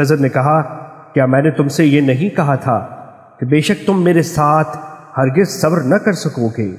خضر نے کہا، کیا میں نے تم سے یہ نہیں کہا تھا کہ بے شک تم میرے ساتھ ہرگز صبر نہ کر سکو گے؟